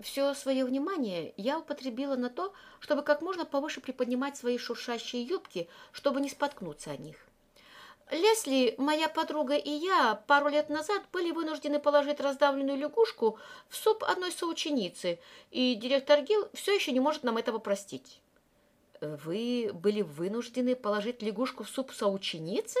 Все свое внимание я употребила на то, чтобы как можно повыше приподнимать свои шуршащие юбки, чтобы не споткнуться о них. Лесли, моя подруга и я пару лет назад были вынуждены положить раздавленную лягушку в суп одной соученицы, и директор Гилл все еще не может нам этого простить. Вы были вынуждены положить лягушку в суп соученицы?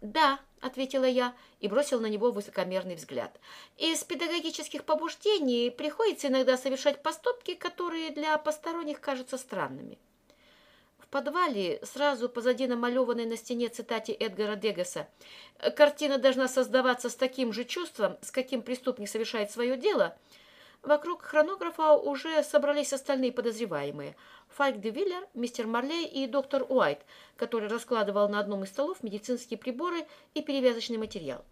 Да, ответила я и бросила на него высокомерный взгляд. Из педагогических побуждений приходится иногда совершать поступки, которые для посторонних кажутся странными подвале, сразу позади намалеванной на стене цитате Эдгара Дегаса, картина должна создаваться с таким же чувством, с каким преступник совершает свое дело, вокруг хронографа уже собрались остальные подозреваемые. Фальк де Виллер, мистер Марлей и доктор Уайт, который раскладывал на одном из столов медицинские приборы и перевязочный материал.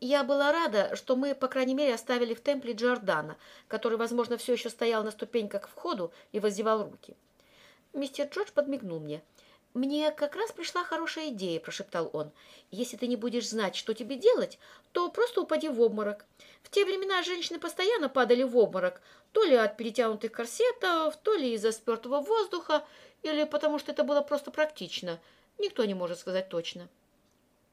Я была рада, что мы, по крайней мере, оставили в темпле Джордана, который, возможно, все еще стоял на ступеньках к входу и воздевал руки. Мистер Джордж подмигнул мне. «Мне как раз пришла хорошая идея», – прошептал он. «Если ты не будешь знать, что тебе делать, то просто упади в обморок. В те времена женщины постоянно падали в обморок, то ли от перетянутых корсетов, то ли из-за спертого воздуха, или потому что это было просто практично. Никто не может сказать точно».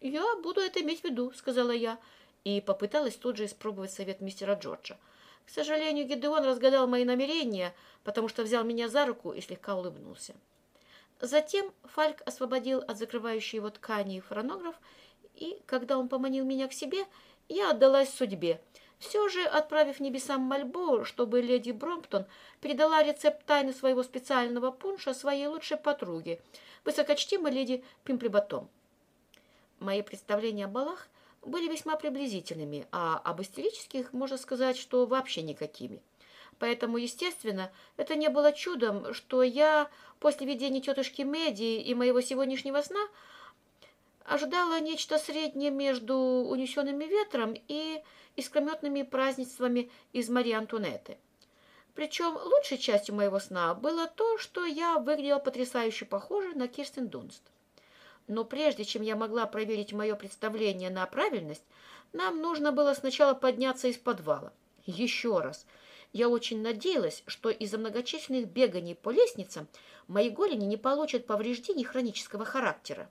«Я буду это иметь в виду», – сказала я, и попыталась тут же испробовать совет мистера Джорджа. К сожалению, Гедеон разгадал мои намерения, потому что взял меня за руку и слегка улыбнулся. Затем Фальк освободил от закрывающей его ткани фонограф, и, когда он поманил меня к себе, я отдалась судьбе, все же отправив небесам мольбу, чтобы леди Бромптон передала рецепт тайны своего специального пунша своей лучшей подруге, высокочтимой леди Пимплебатом. Мои представления о балах были весьма приблизительными, а об истерических можно сказать, что вообще никакими. Поэтому, естественно, это не было чудом, что я после видения тетушки Меди и моего сегодняшнего сна ожидала нечто среднее между унесенными ветром и искрометными празднествами из Марии Антуанетты. Причем лучшей частью моего сна было то, что я выглядела потрясающе похоже на Кирстен Дунст. Но прежде чем я могла проверить мое представление на правильность, нам нужно было сначала подняться из подвала. Еще раз. Я очень надеялась, что из-за многочисленных беганий по лестницам мои голени не получат повреждений хронического характера.